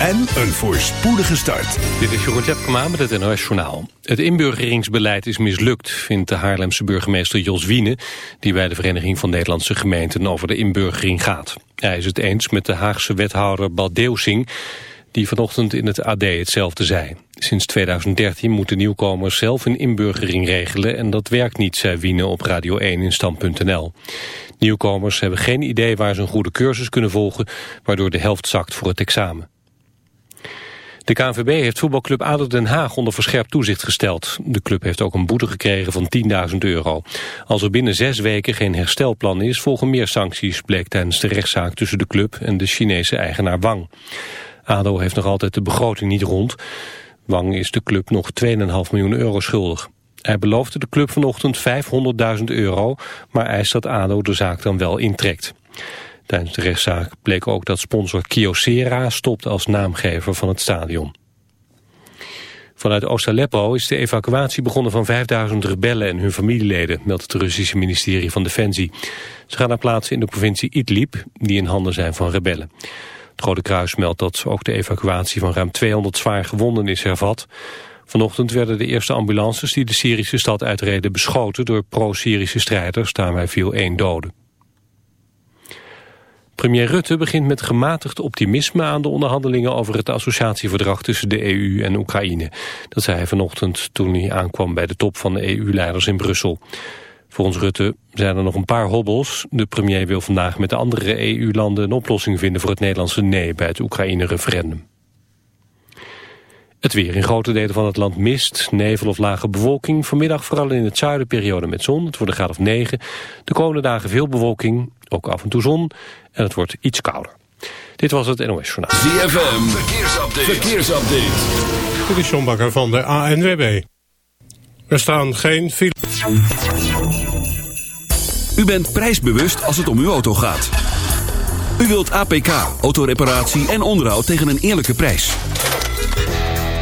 en een voorspoedige start. Dit is Jeroen Tjepkema met het NOS Journaal. Het inburgeringsbeleid is mislukt, vindt de Haarlemse burgemeester Jos Wiene... die bij de Vereniging van Nederlandse Gemeenten over de inburgering gaat. Hij is het eens met de Haagse wethouder Baldeusing... die vanochtend in het AD hetzelfde zei. Sinds 2013 moeten nieuwkomers zelf een inburgering regelen... en dat werkt niet, zei Wiene op Radio 1 in Stand.nl. Nieuwkomers hebben geen idee waar ze een goede cursus kunnen volgen... waardoor de helft zakt voor het examen. De KNVB heeft voetbalclub ADO Den Haag onder verscherpt toezicht gesteld. De club heeft ook een boete gekregen van 10.000 euro. Als er binnen zes weken geen herstelplan is, volgen meer sancties... bleek tijdens de rechtszaak tussen de club en de Chinese eigenaar Wang. ADO heeft nog altijd de begroting niet rond. Wang is de club nog 2,5 miljoen euro schuldig. Hij beloofde de club vanochtend 500.000 euro, maar eist dat ADO de zaak dan wel intrekt. Tijdens de rechtszaak bleek ook dat sponsor Kyocera stopt als naamgever van het stadion. Vanuit Oost-Aleppo is de evacuatie begonnen van 5000 rebellen en hun familieleden, meldt het Russische ministerie van Defensie. Ze gaan naar plaatsen in de provincie Idlib, die in handen zijn van rebellen. Het Rode Kruis meldt dat ook de evacuatie van ruim 200 zwaar gewonden is hervat. Vanochtend werden de eerste ambulances die de Syrische stad uitreden beschoten door pro-Syrische strijders. Daarbij viel één dode. Premier Rutte begint met gematigd optimisme aan de onderhandelingen over het associatieverdrag tussen de EU en Oekraïne. Dat zei hij vanochtend toen hij aankwam bij de top van de EU-leiders in Brussel. Volgens Rutte zijn er nog een paar hobbels. De premier wil vandaag met de andere EU-landen een oplossing vinden voor het Nederlandse nee bij het Oekraïne-referendum. Het weer in grote delen van het land mist, nevel of lage bewolking. Vanmiddag vooral in het zuiden periode met zon. Het wordt een graad of 9. De komende dagen veel bewolking, ook af en toe zon. En het wordt iets kouder. Dit was het NOS Journaal. ZFM, verkeersupdate. verkeersupdate. Dit is John Bakker van de ANWB. Er staan geen files. U bent prijsbewust als het om uw auto gaat. U wilt APK, autoreparatie en onderhoud tegen een eerlijke prijs.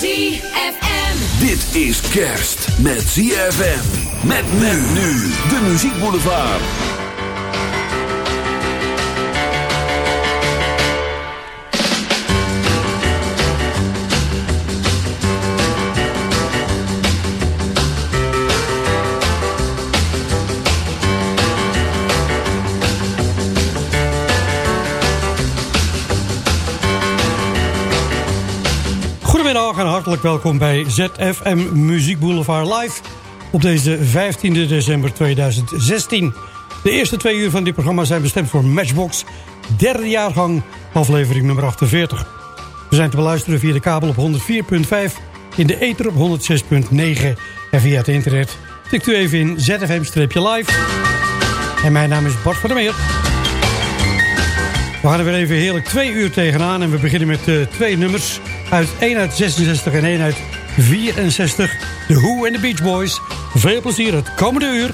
ZFM. Dit is kerst met ZFM. Met men nu. De Muziekboulevard. Goedemiddag en hartelijk welkom bij ZFM Muziek Boulevard Live op deze 15 december 2016. De eerste twee uur van dit programma zijn bestemd voor Matchbox, derde jaargang, aflevering nummer 48. We zijn te beluisteren via de kabel op 104.5, in de ether op 106.9 en via het internet. Tikt u even in ZFM-live. En mijn naam is Bart van der Meer. We gaan er weer even heerlijk twee uur tegenaan. En we beginnen met eh, twee nummers. Uit 1 uit 66 en 1 uit 64. The Who en the Beach Boys. Veel plezier het komende uur.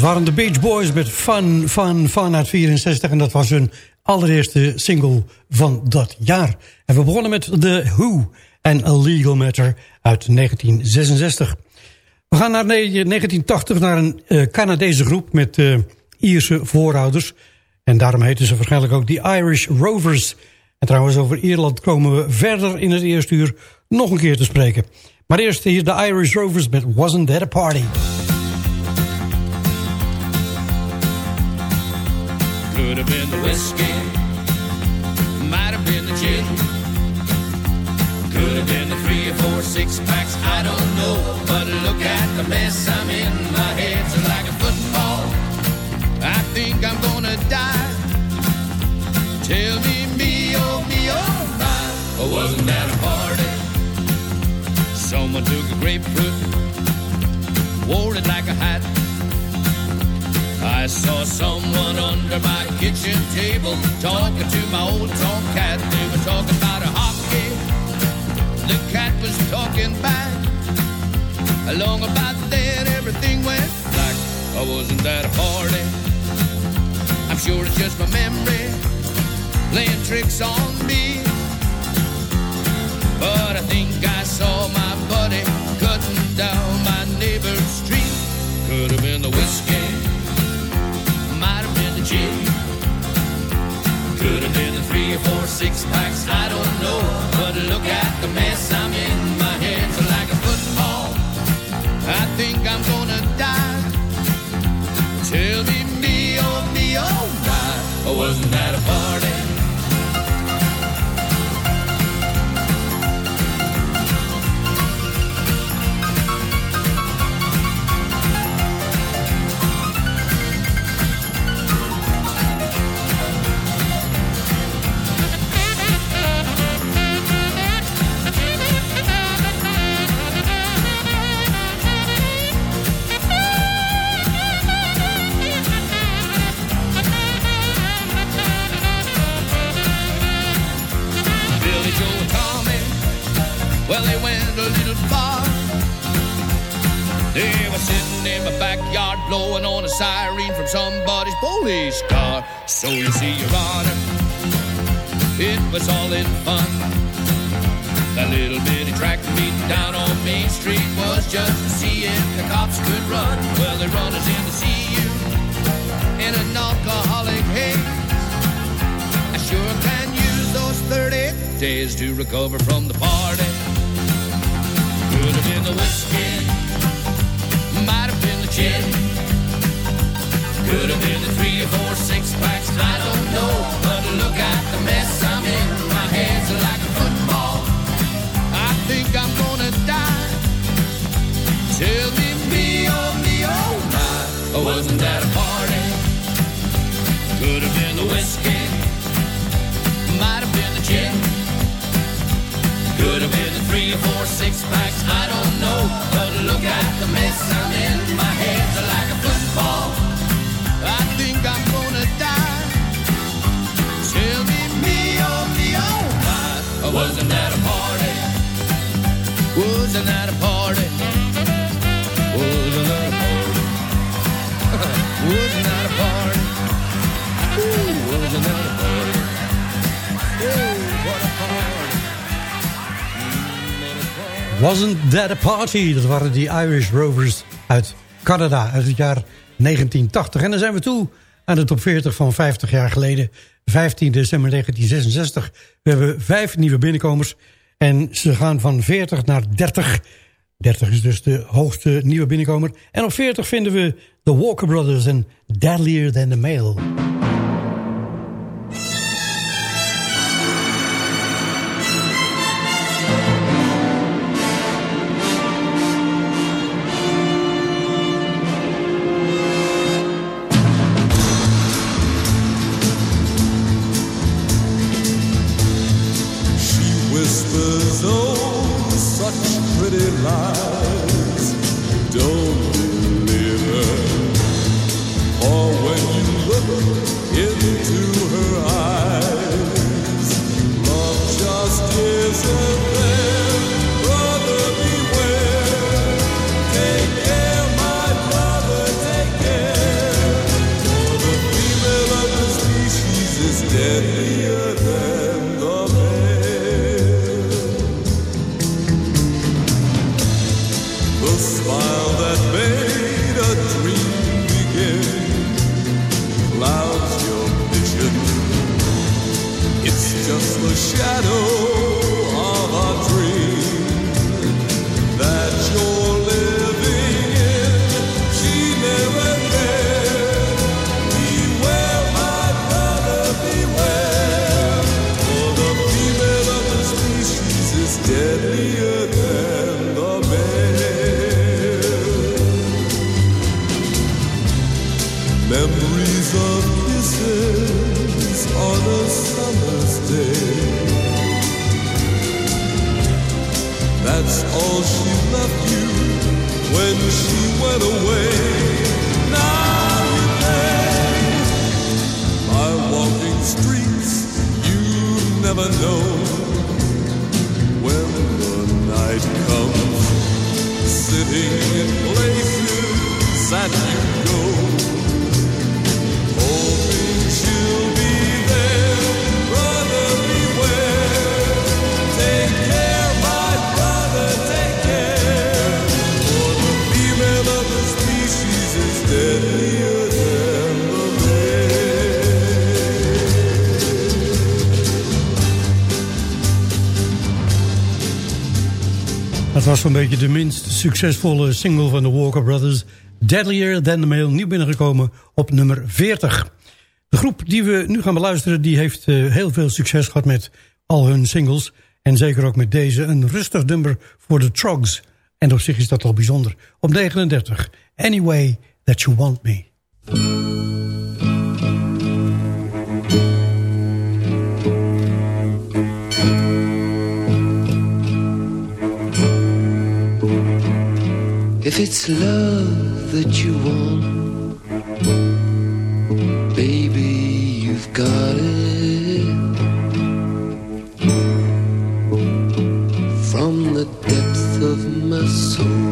Dat waren de Beach Boys met Fun, Fun, Fun uit 64. En dat was hun allereerste single van dat jaar. En we begonnen met The Who en A Legal Matter uit 1966. We gaan naar 1980 naar een eh, Canadese groep met eh, Ierse voorouders. En daarom heten ze waarschijnlijk ook de Irish Rovers. En trouwens over Ierland komen we verder in het eerste uur nog een keer te spreken. Maar eerst hier de Irish Rovers met Wasn't That a Party. Could have been the whiskey, might have been the gin. Could have been the three or four six packs, I don't know. But look at the mess I'm in. My head's like a football. I think I'm gonna die. Tell me, me, oh, me, oh, my. Oh, wasn't that a party? Someone took a grapefruit, wore it like a hat. I saw someone under my kitchen table talking to my old tomcat. They were talking about a hockey. The cat was talking back. Along about then, everything went black. I wasn't that a party. I'm sure it's just my memory playing tricks on me. But I think packs, I don't know. But look at the mess I'm in. My head's like a football. I think I'm gonna die. Tell me, me, oh, me, oh, my. Oh, wasn't that a fun? Wasn't That a Party? Dat waren die Irish Rovers uit Canada uit het jaar 1980. En dan zijn we toe aan de top 40 van 50 jaar geleden. 15 december 1966. We hebben vijf nieuwe binnenkomers. En ze gaan van 40 naar 30. 30 is dus de hoogste nieuwe binnenkomer. En op 40 vinden we de Walker Brothers en Deadlier Than The Mail. Zo'n beetje de minst succesvolle single van de Walker Brothers. Deadlier Than the Male, nieuw binnengekomen op nummer 40. De groep die we nu gaan beluisteren... die heeft eh, heel veel succes gehad met al hun singles. En zeker ook met deze, een rustig nummer voor de Trogs. En op zich is dat al bijzonder. Op 39, Anyway That You Want Me. If it's love that you want, baby, you've got it. From the depth of my soul,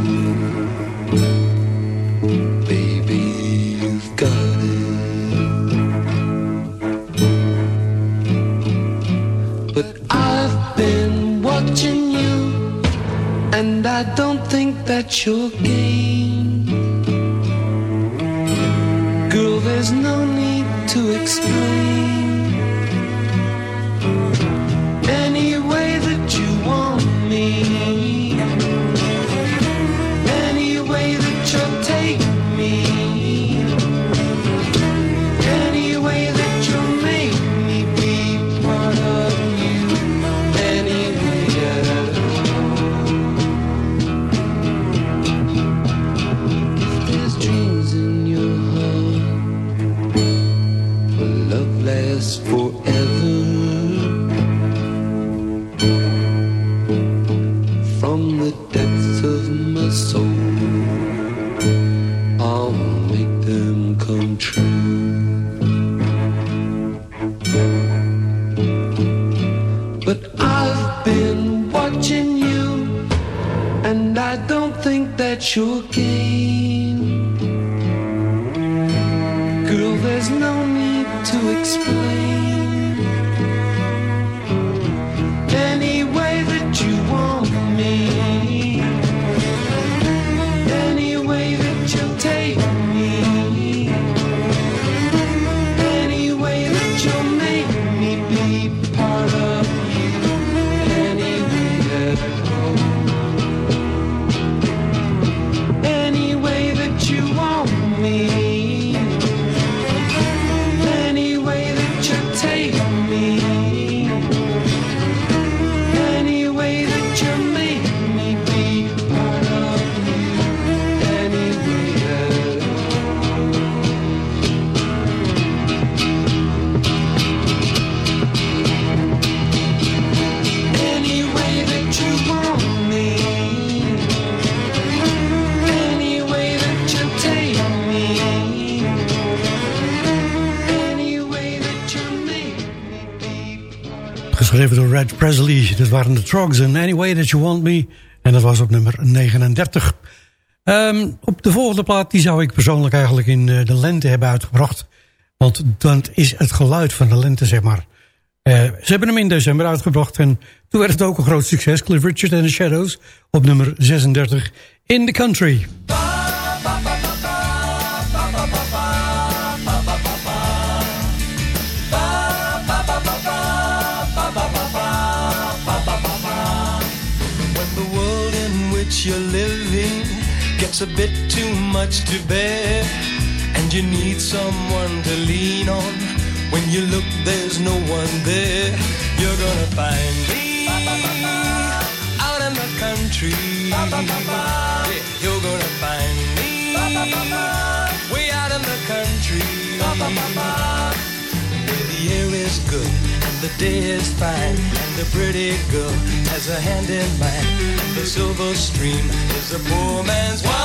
Presley. Dat waren de Trogs en Any Way That You Want Me. En dat was op nummer 39. Ehm, op de volgende plaat die zou ik persoonlijk eigenlijk in eh, de lente hebben uitgebracht. Want dat is het geluid van de lente, zeg maar. Eh, ze hebben hem in december uitgebracht en toen werd het ook een groot succes. Cliff Richard and the Shadows op nummer 36 In the Country. Gets a bit too much to bear, and you need someone to lean on, when you look, there's no one there. You're gonna find me out in the country. You're gonna find me way out in the country. Air is good and the day is fine and the pretty girl has a hand in mine. And the silver stream is a poor man's wine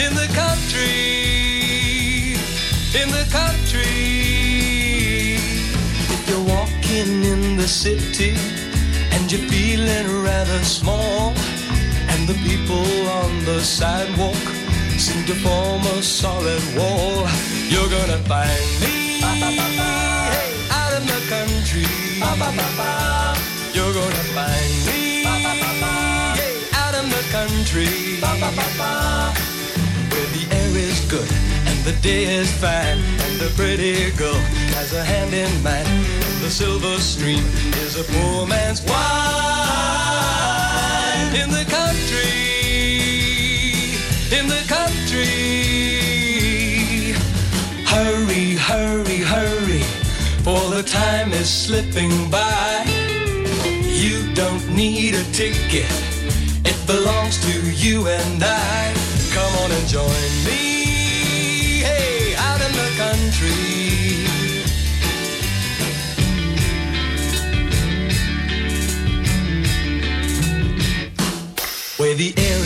in the country, in the country. If you want the city and you're feeling rather small, and the people on the sidewalk seem to form a solid wall, you're gonna find me hey, out in the country. You're gonna find me hey, out in the country. Where the air is good and the day is fine and the pretty girl has a hand in mine the silver stream is a poor man's wine in the country hurry hurry for the time is slipping by. You don't need a ticket. It belongs to you and I. Come on and join me,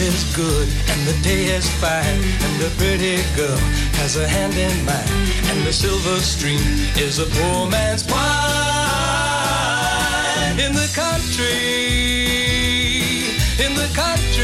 is good and the day is fine, and the pretty girl has a hand in mine, and the silver stream is a poor man's wine in the country in the country.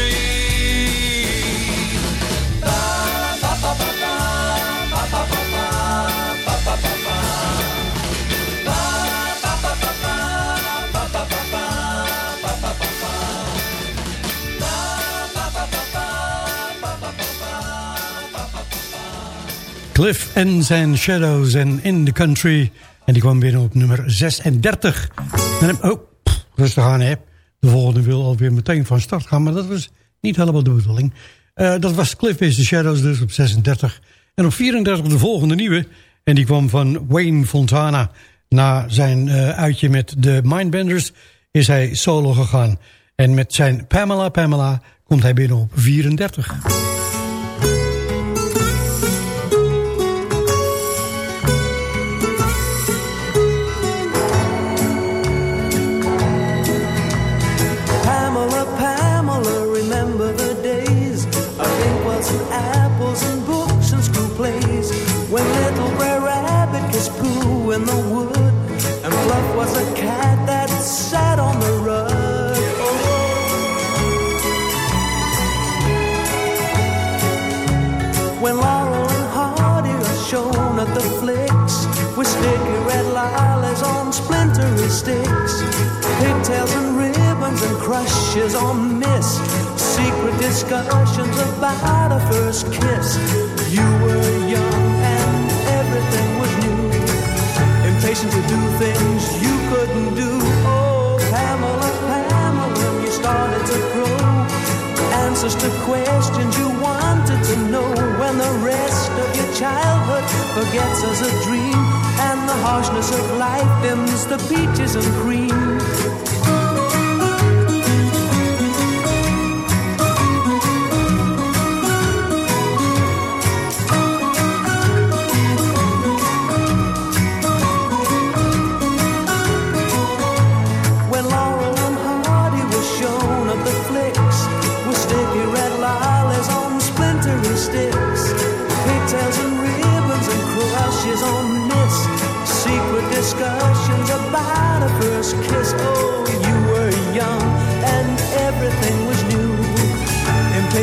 Cliff en zijn Shadows en In the Country. En die kwam binnen op nummer 36. En, oh, rustig aan hè. De volgende wil alweer meteen van start gaan. Maar dat was niet helemaal de bedoeling. Eh, dat was Cliff is the Shadows dus op 36. En op 34 de volgende nieuwe. En die kwam van Wayne Fontana. Na zijn eh, uitje met de Mindbenders is hij solo gegaan. En met zijn Pamela Pamela komt hij binnen op 34. And ribbons and crushes on miss, secret discussions about a first kiss. You were young and everything was new, impatient to do things you couldn't do. Oh, Pamela, Pamela, you started to grow answers to questions you wanted to know when the rest of your childhood forgets as a dream and the harshness of life dims the peaches and cream.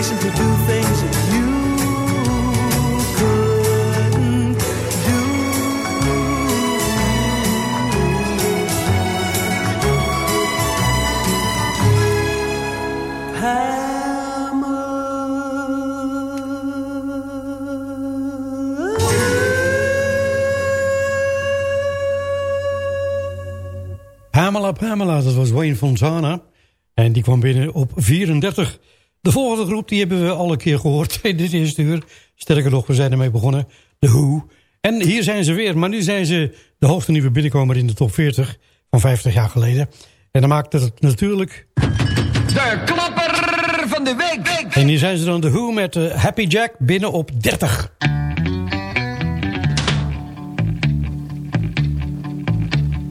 Impatient to do things you couldn't do. Pamela Pamela, dat was Wayne Fontana. En die kwam binnen op 34. De volgende groep die hebben we al een keer gehoord in dit eerste uur. Sterker nog, we zijn ermee begonnen. De Who. En hier zijn ze weer. Maar nu zijn ze de hoogste nieuwe binnenkomer in de top 40 van 50 jaar geleden. En dan maakt het natuurlijk... De klapper van de week. En hier zijn ze dan de Who met eh, Happy Jack binnen op 30.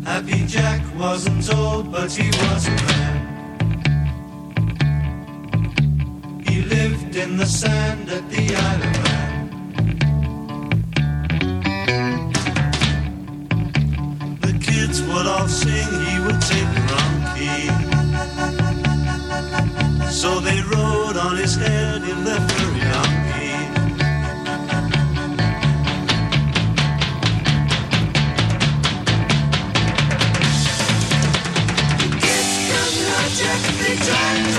Happy Jack wasn't old, but he was a He lived in the sand at the Isle of Man. The kids would all sing, he would take the wrong key. So they rode on his head in their furry donkey. They try, try,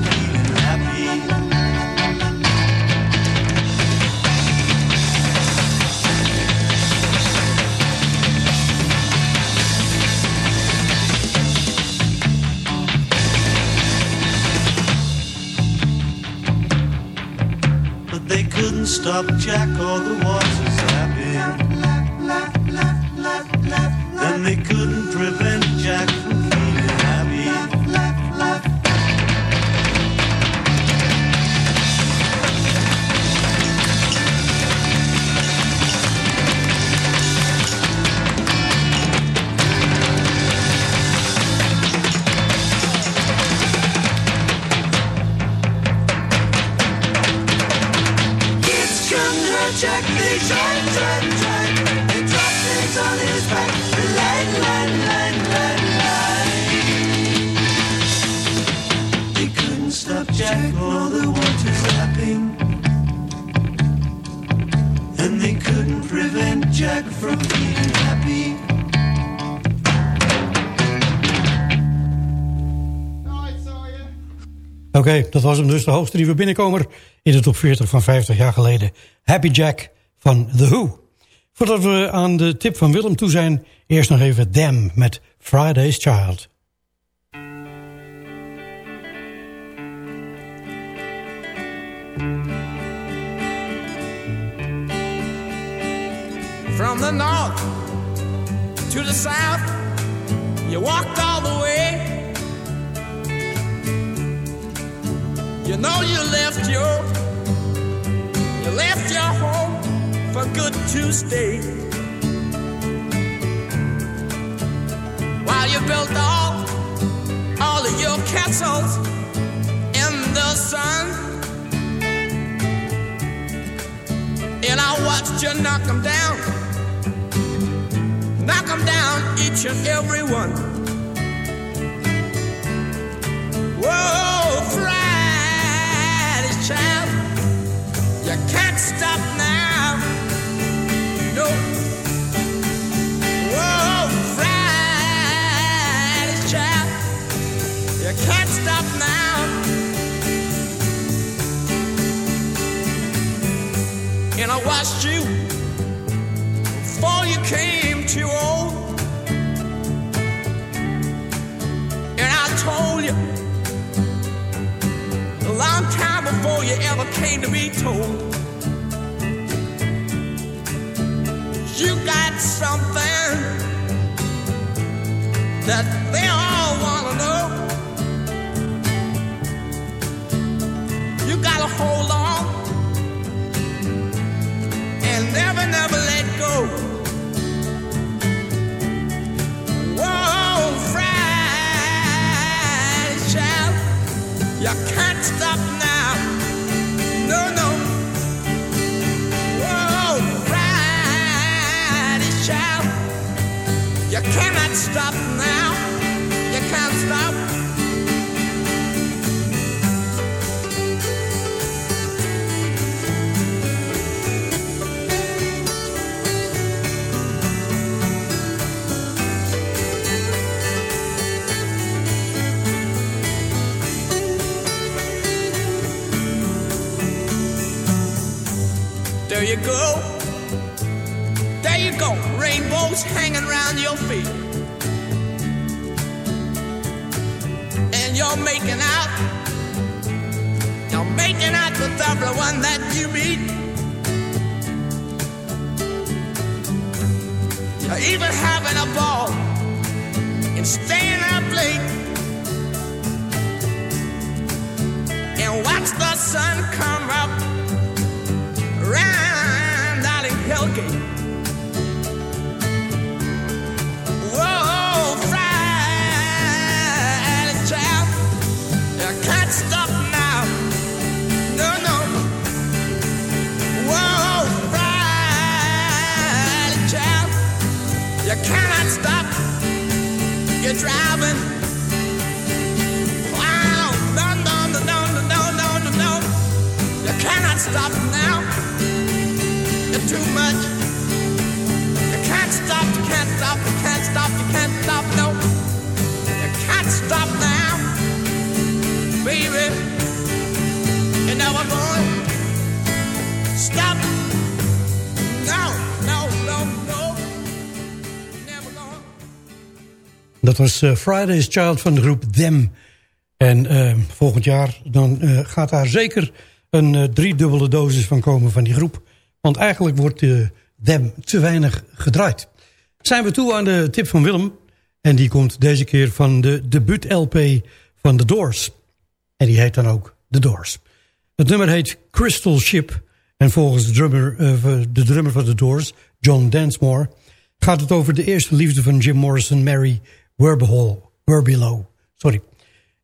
stop Jack or the waters lapping. And they couldn't dus, de hoogste nieuwe binnenkomer in de top 40 van 50 jaar geleden. Happy Jack van The Who. Voordat we aan de tip van Willem toe zijn, eerst nog even Them met Friday's Child. From the north to the south, you walked all the way. You know you left your, you left your home for good to stay. While you built all, all of your castles in the sun. And I watched you knock them down knock 'em down, each and every one. Whoa, stop now. And I watched you before you came too old. And I told you a long time before you ever came to be told. You got something that they all want to know. Gotta hold on and never, never let go. Whoa, child, you can't stop now. No, no. Whoa, child, you cannot stop now. You can't stop. There you go. There you go. Rainbows hanging around your feet. And you're making out. You're making out with everyone that you meet. You're even having a ball and staying up late. And watch the sun come up round tailgate. you're driving. no, no, no, no, no, no, no, no, you cannot stop now. Too much. You can't stop, you can't stop, you can't stop, you can't stop, no. You can't stop now. Baby, you're never going to stop. No, no, no. Never going Dat was eh, Friday's Child van de groep Them. En eh, volgend jaar dan eh, gaat daar zeker een eh, driedubbele dosis van komen van die groep. Want eigenlijk wordt eh, Them te weinig gedraaid. Zijn we toe aan de tip van Willem. En die komt deze keer van de debuut-LP van The Doors. En die heet dan ook The Doors. Het nummer heet Crystal Ship. En volgens de drummer, eh, de drummer van The Doors, John Densmore... gaat het over de eerste liefde van Jim Morrison, Mary. Werbelow sorry.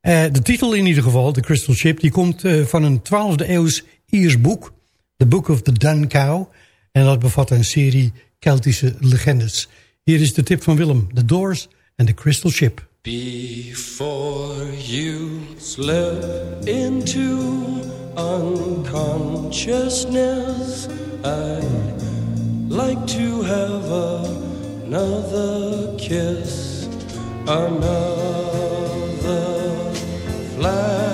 Eh, de titel in ieder geval, The Crystal Ship... die komt eh, van een 12e eeuws Iers boek... The Book of the Dun Cow. En dat bevat een serie Keltische legendes. Hier is de tip van Willem. The Doors and The Crystal Ship. Before you slip into unconsciousness, I'd like to have another kiss, another flashing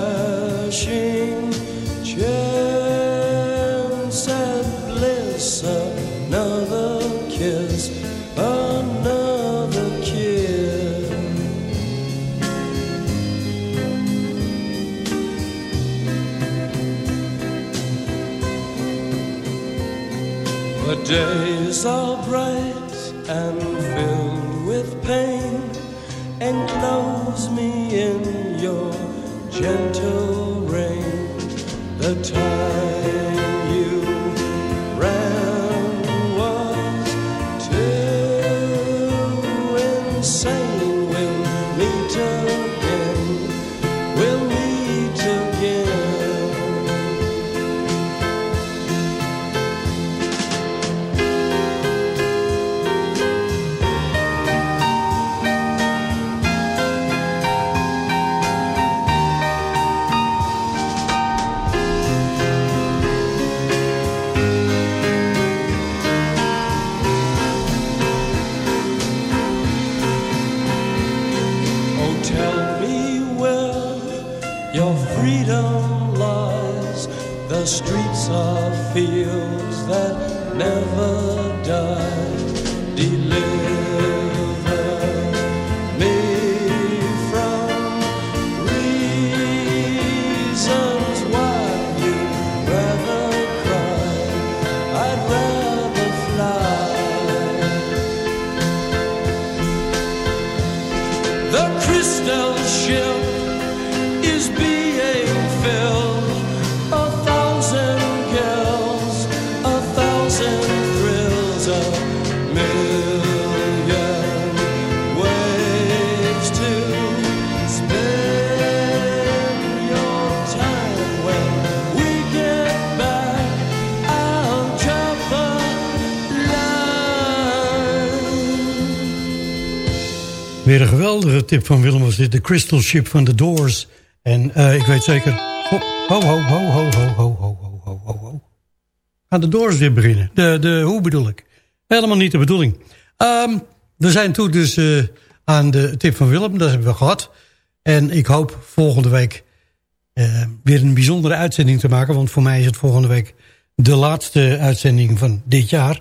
days are bright and filled with pain. Enclose me in your gentle van Willem was dit. The Crystal Ship van The Doors. En eh, ik weet zeker... Ho, ho, ho, ho, ho, ho, ho, ho, ho. Gaan de Doors weer beginnen. De, de, hoe bedoel ik? Helemaal niet de bedoeling. Ehm, we zijn toe dus eh, aan de tip van Willem. Dat hebben we gehad. En ik hoop volgende week eh, weer een bijzondere uitzending te maken. Want voor mij is het volgende week de laatste uitzending van dit jaar.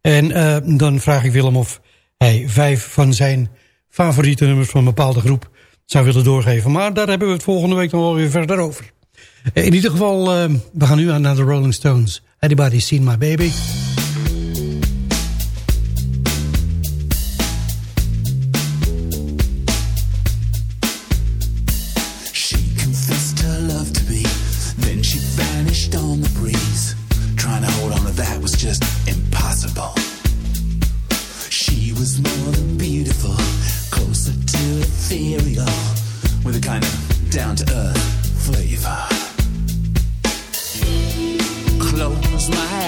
En eh, dan vraag ik Willem of hij vijf van zijn favoriete nummers van een bepaalde groep zou willen doorgeven. Maar daar hebben we het volgende week nog wel weer verder over. In ieder geval, eh, we gaan nu aan naar de Rolling Stones. Anybody seen my baby? My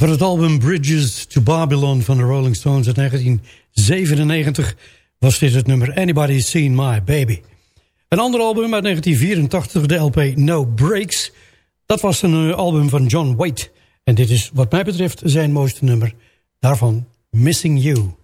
Voor het album Bridges to Babylon van de Rolling Stones uit 1997 was dit het nummer Anybody's Seen My Baby. Een ander album uit 1984, de LP No Breaks. Dat was een eh, album van John Waite. En dit is wat mij betreft zijn mooiste nummer. Daarvan Missing You.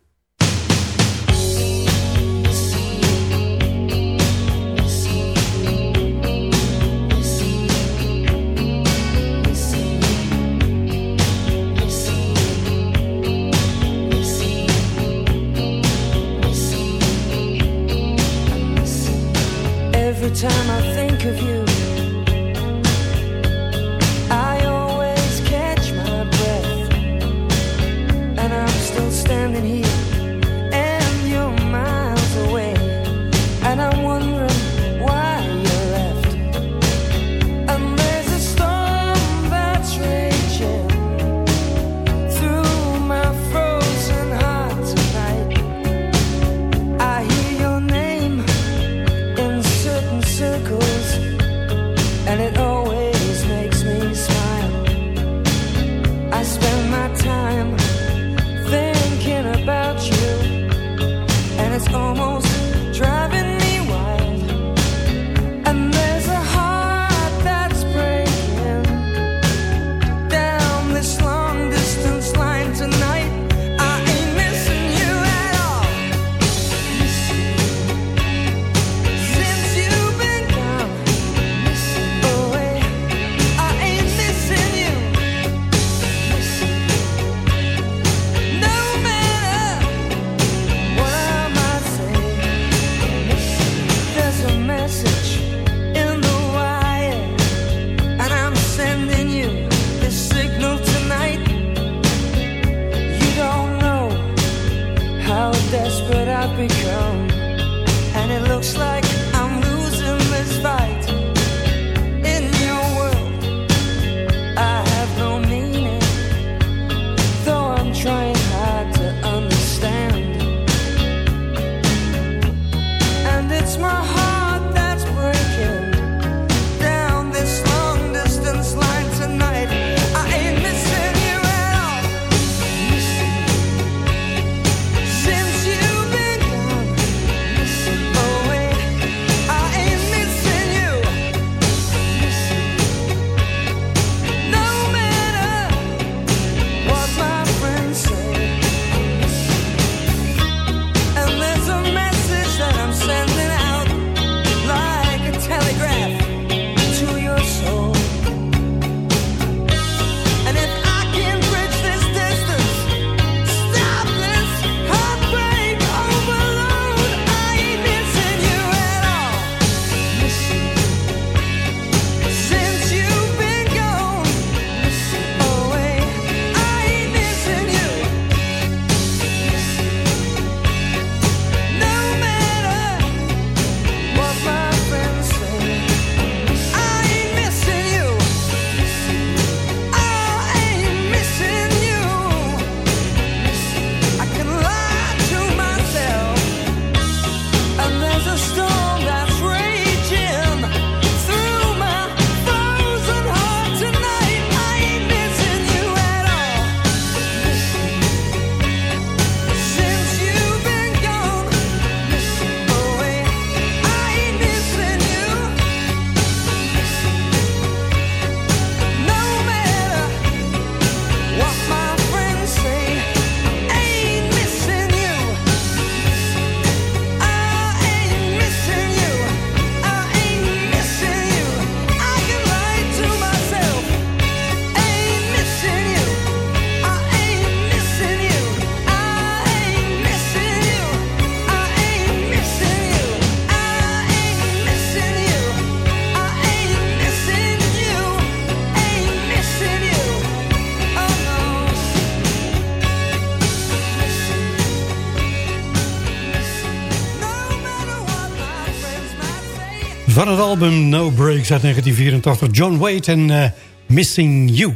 Het album No Breaks uit 1984, John Waite en eh, Missing You.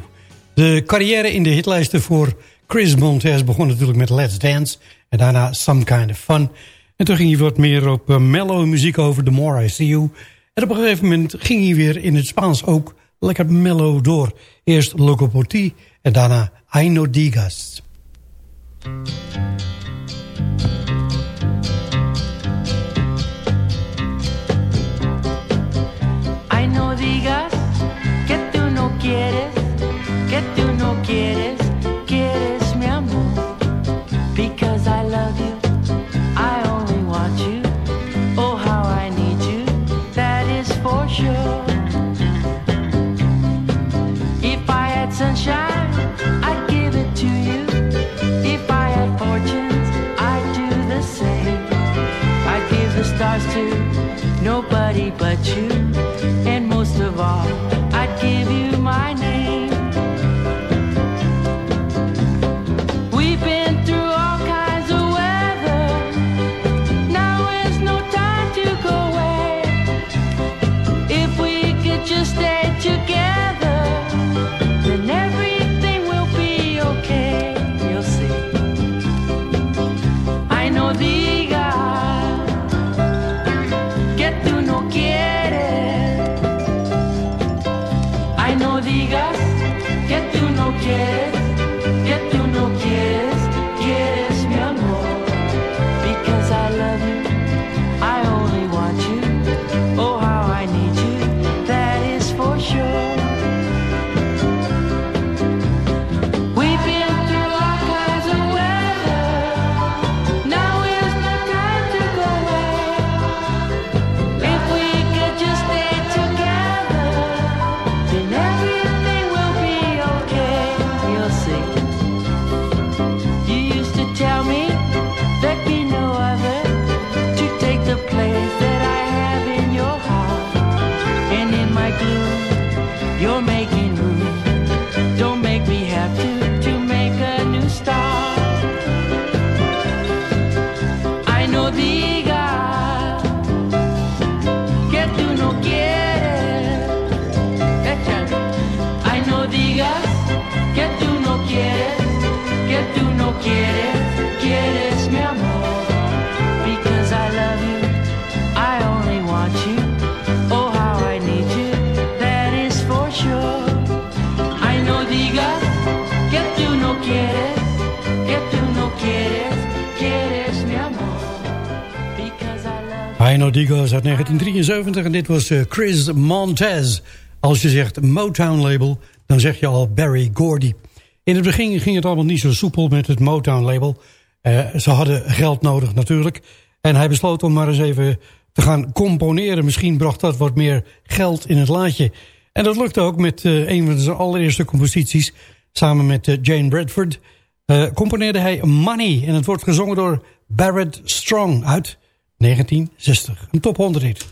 De carrière in de hitlijsten voor Chris Montez begon natuurlijk met Let's Dance... en daarna Some Kind of Fun. En toen ging hij wat meer op uh, mellow muziek over The More I See You. En op een gegeven moment ging hij weer in het Spaans ook lekker mellow door. Eerst Loco Porti en daarna I No Digas. Quieres, que tú no quieres, quieres mi amor. Because I love you, I only want you. Oh, how I need you, that is for sure. If I had sunshine, I'd give it to you. If I had fortunes, I'd do the same. I'd give the stars to nobody but you. And most of all, Hino Digos uit 1973 en dit was eh, Chris Montez. Als je zegt Motown label, dan zeg je al Barry Gordy. In het begin ging het allemaal niet zo soepel met het Motown label. Eh, ze hadden geld nodig natuurlijk. En hij besloot om maar eens even te gaan componeren. Misschien bracht dat wat meer geld in het laadje. En dat lukte ook met eh, een van zijn allereerste composities. Samen met Jane Bradford componeerde hij Money. En het wordt gezongen door Barrett Strong uit 1960. Een top 100 hit.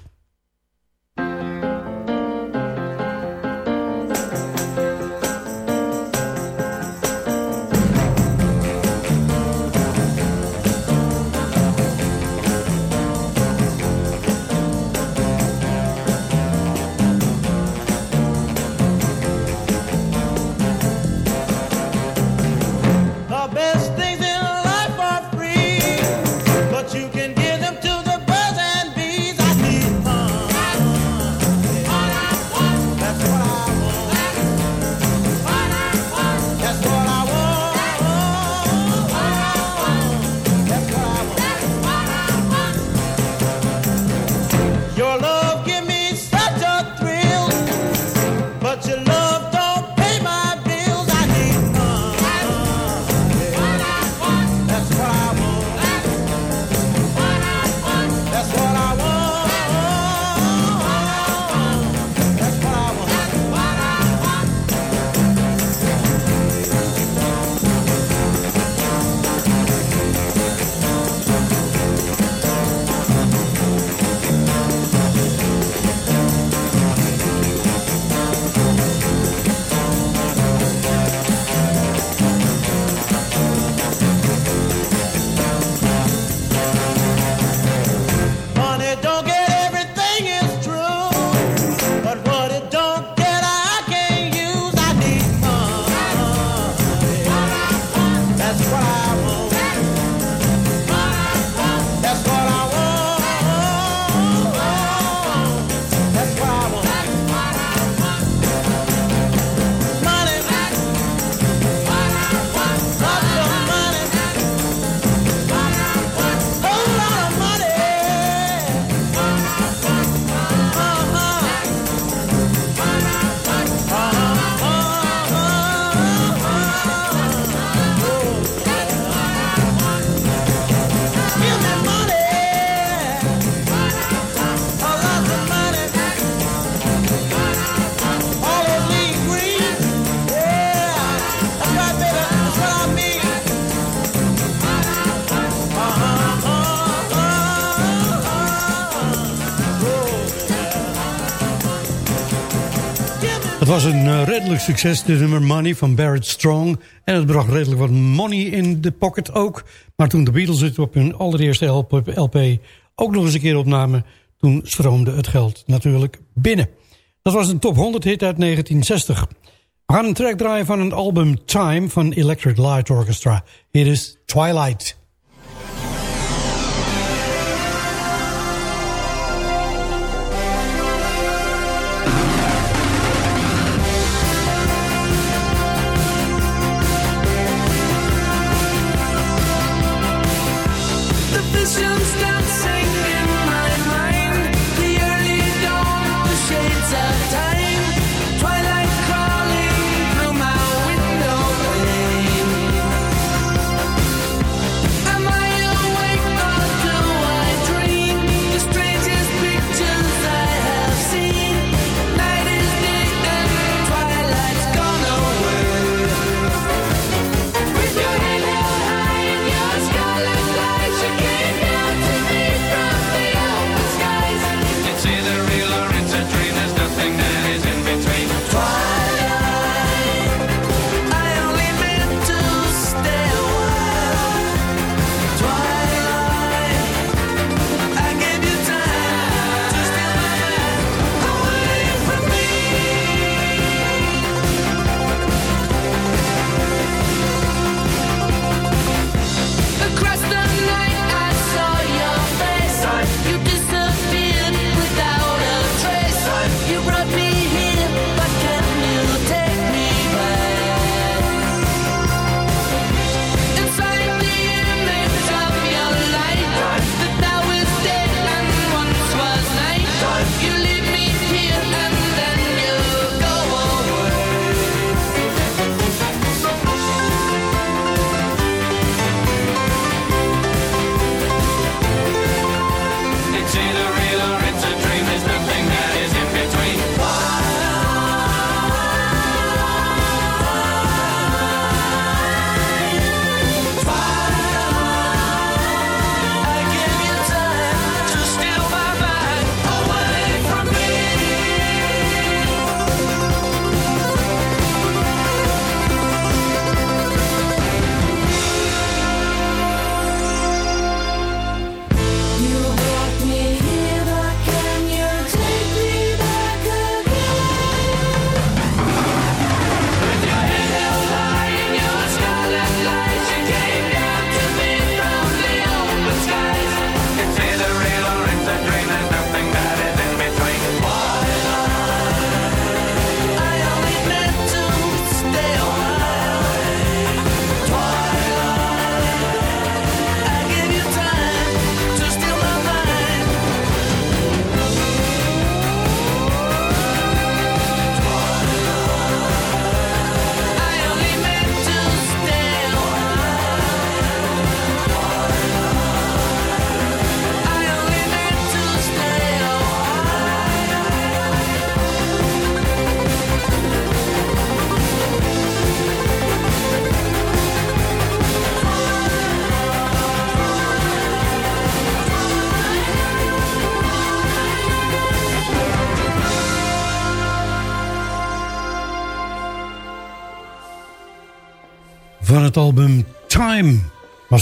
Redelijk succes, de nummer Money van Barrett Strong. En het bracht redelijk wat money in de pocket ook. Maar toen de Beatles het op hun allereerste LP, ook nog eens een keer opnamen... toen stroomde het geld natuurlijk binnen. Dat was een top 100 hit uit 1960. We gaan een track draaien van een album Time van Electric Light Orchestra. Hier is Twilight.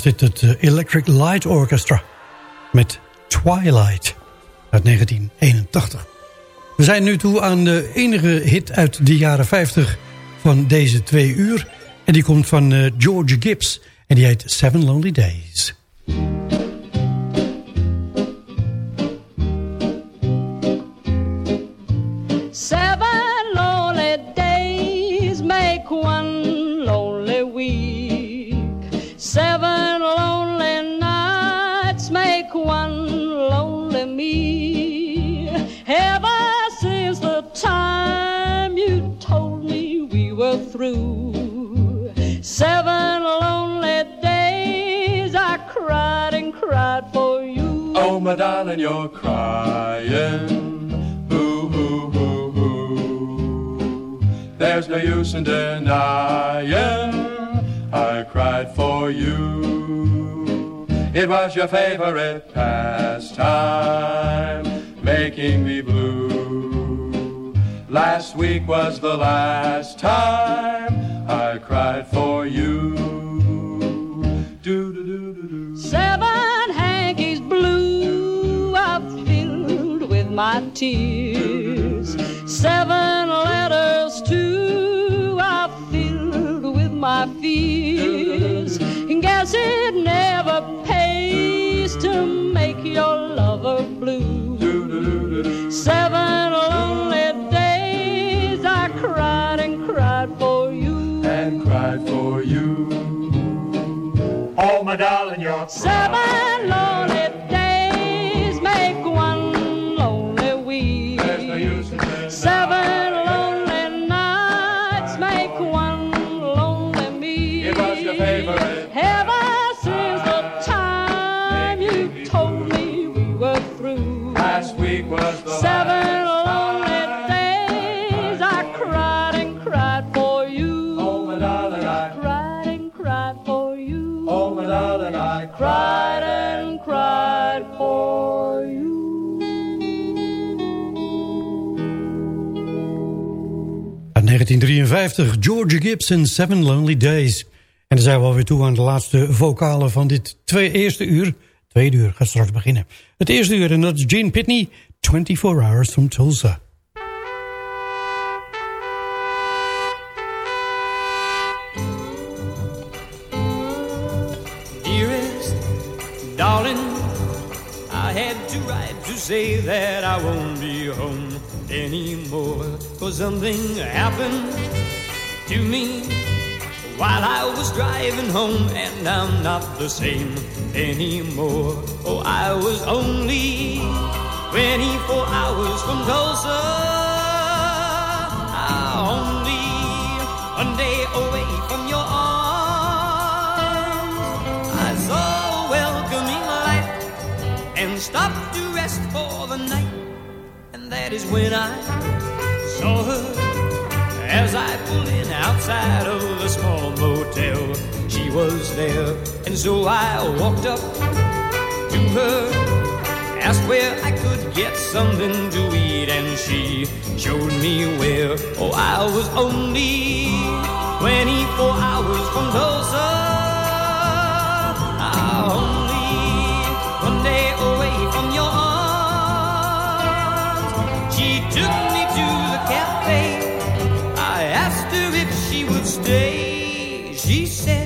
Was dit het eh, Electric Light Orchestra met Twilight uit 1981. We zijn nu toe aan de enige hit uit de jaren 50 van deze twee uur. En die komt van eh, George Gibbs en die heet Seven Lonely Days. You're crying. Ooh, ooh, ooh. There's no use in denying. I cried for you. It was your favorite pastime, making me blue. Last week was the last time I cried for you. My tears. Seven letters too I filled with my fears. Guess it never pays to make your lover blue. Seven lonely days I cried and cried for you. And cried for you. Oh, my darling, you're Seven lonely days Last week was the Seven lonely days I cried and cried for you. Oh, my darling, I cried and cried for you. Oh, my darling, I cried and cried for you. Uit 1953, George Gibson, Seven Lonely Days. En dan zijn we alweer toe aan de laatste vocalen van dit twee, eerste uur. Tweede uur gaat straks beginnen. Het eerste uur, en dat is Gene Pitney, 24 Hours from Tulsa. Dearest, darling, I had to write to say that I won't be home anymore. Cause something happened to me while I was driving home, and I'm not the same anymore. Oh, I was only 24 hours from Tulsa. Only one day away from your arms. I saw a welcoming light and stopped to rest for the night. And that is when I saw her as I pulled in outside of the small motel. She was there, and so I walked up to her, asked where I could get something to eat, and she showed me where. Oh, I was only 24 hours from Tulsa. Only one day away from your arms. She took me to day, she said.